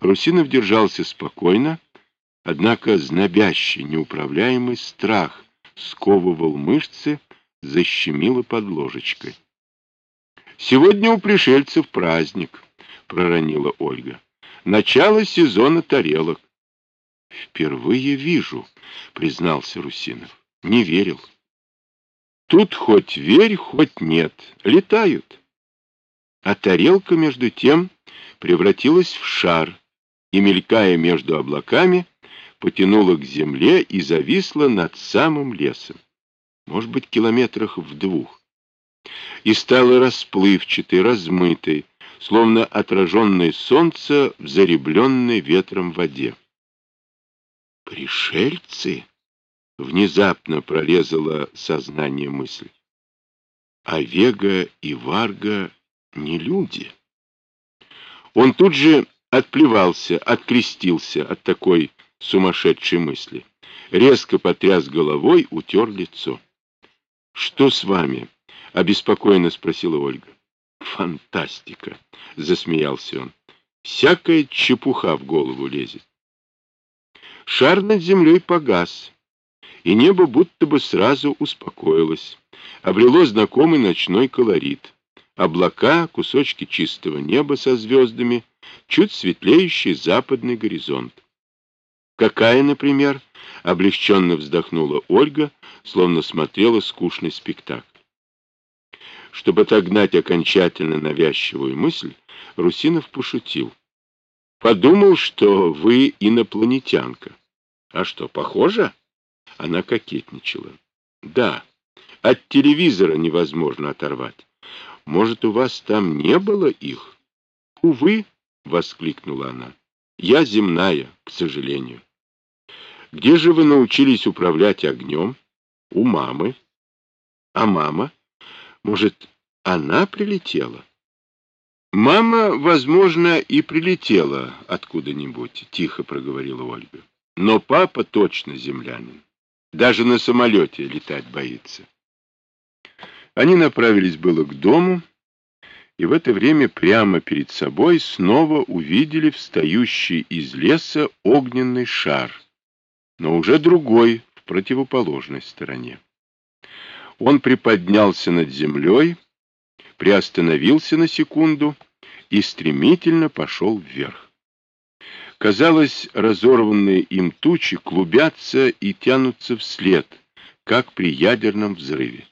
Русинов держался спокойно, однако знобящий, неуправляемый страх сковывал мышцы, защемило под ложечкой. «Сегодня у пришельцев праздник», — проронила Ольга. «Начало сезона тарелок». «Впервые вижу», — признался Русинов. «Не верил». «Тут хоть верь, хоть нет. Летают». А тарелка, между тем, превратилась в шар и, мелькая между облаками, потянула к земле и зависла над самым лесом, может быть, километрах в двух, и стала расплывчатой, размытой, словно отраженное солнце в заребленной ветром воде. «Пришельцы?» — внезапно прорезало сознание мысль. «А Вега и Варга не люди». Он тут же отплевался, открестился от такой сумасшедшей мысли. Резко потряс головой, утер лицо. — Что с вами? — обеспокоенно спросила Ольга. — Фантастика! — засмеялся он. — Всякая чепуха в голову лезет. Шар над землей погас, и небо будто бы сразу успокоилось, обрело знакомый ночной колорит. Облака, кусочки чистого неба со звездами, чуть светлеющий западный горизонт. Какая, например, облегченно вздохнула Ольга, словно смотрела скучный спектакль. Чтобы отогнать окончательно навязчивую мысль, Русинов пошутил. Подумал, что вы инопланетянка. А что, похоже? Она кокетничала. Да, от телевизора невозможно оторвать. Может, у вас там не было их? Увы, воскликнула она. Я земная, к сожалению. Где же вы научились управлять огнем? У мамы. А мама? Может, она прилетела? Мама, возможно, и прилетела откуда-нибудь, тихо проговорила Ольга. Но папа точно землянин. Даже на самолете летать боится. Они направились было к дому, и в это время прямо перед собой снова увидели встающий из леса огненный шар — но уже другой, в противоположной стороне. Он приподнялся над землей, приостановился на секунду и стремительно пошел вверх. Казалось, разорванные им тучи клубятся и тянутся вслед, как при ядерном взрыве.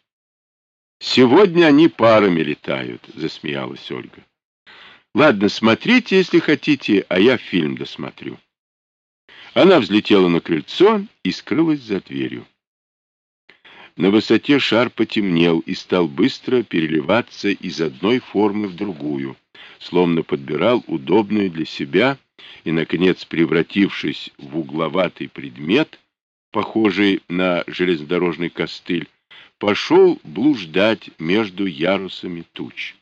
«Сегодня они парами летают», — засмеялась Ольга. «Ладно, смотрите, если хотите, а я фильм досмотрю». Она взлетела на крыльцо и скрылась за дверью. На высоте шар потемнел и стал быстро переливаться из одной формы в другую, словно подбирал удобную для себя и, наконец, превратившись в угловатый предмет, похожий на железнодорожный костыль, пошел блуждать между ярусами туч.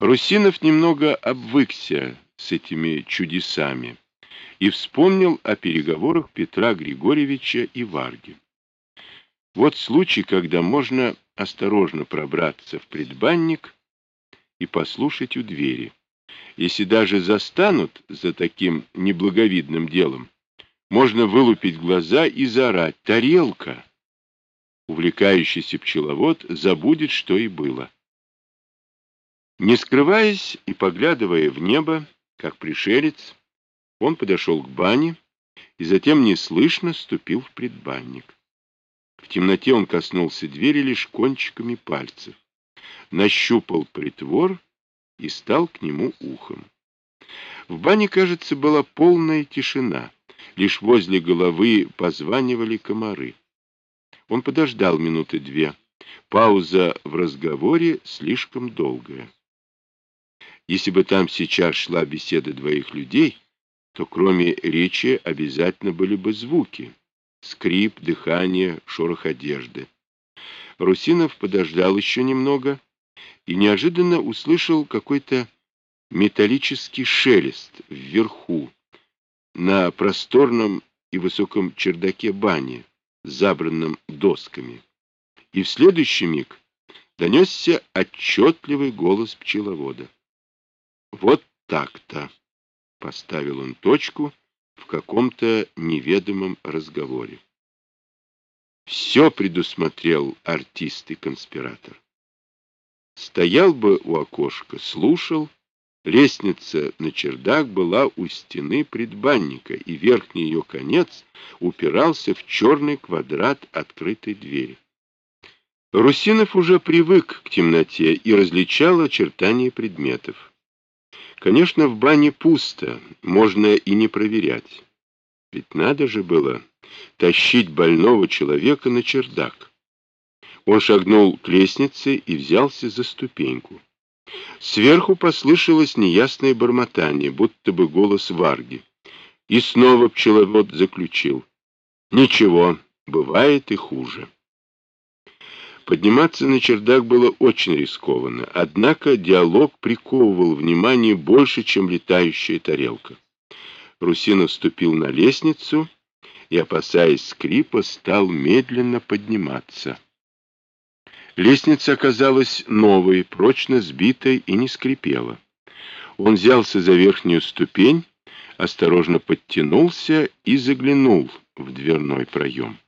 Русинов немного обвыкся с этими чудесами и вспомнил о переговорах Петра Григорьевича и Варги. Вот случай, когда можно осторожно пробраться в предбанник и послушать у двери. Если даже застанут за таким неблаговидным делом, можно вылупить глаза и заорать «Тарелка!». Увлекающийся пчеловод забудет, что и было. Не скрываясь и поглядывая в небо, как пришелец, он подошел к бане и затем неслышно ступил в предбанник. В темноте он коснулся двери лишь кончиками пальцев, нащупал притвор и стал к нему ухом. В бане, кажется, была полная тишина, лишь возле головы позванивали комары. Он подождал минуты две. Пауза в разговоре слишком долгая. Если бы там сейчас шла беседа двоих людей, то кроме речи обязательно были бы звуки. Скрип, дыхание, шорох одежды. Русинов подождал еще немного и неожиданно услышал какой-то металлический шелест вверху, на просторном и высоком чердаке бани, забранном досками. И в следующий миг донесся отчетливый голос пчеловода. Вот так-то. поставил он точку в каком-то неведомом разговоре. Все предусмотрел артист и конспиратор. Стоял бы у окошка, слушал. Лестница на чердак была у стены предбанника, и верхний ее конец упирался в черный квадрат открытой двери. Русинов уже привык к темноте и различал очертания предметов. Конечно, в бане пусто, можно и не проверять. Ведь надо же было тащить больного человека на чердак. Он шагнул к лестнице и взялся за ступеньку. Сверху послышалось неясное бормотание, будто бы голос Варги. И снова пчеловод заключил. Ничего, бывает и хуже. Подниматься на чердак было очень рискованно, однако диалог приковывал внимание больше, чем летающая тарелка. Русинов вступил на лестницу и, опасаясь скрипа, стал медленно подниматься. Лестница оказалась новой, прочно сбитой и не скрипела. Он взялся за верхнюю ступень, осторожно подтянулся и заглянул в дверной проем.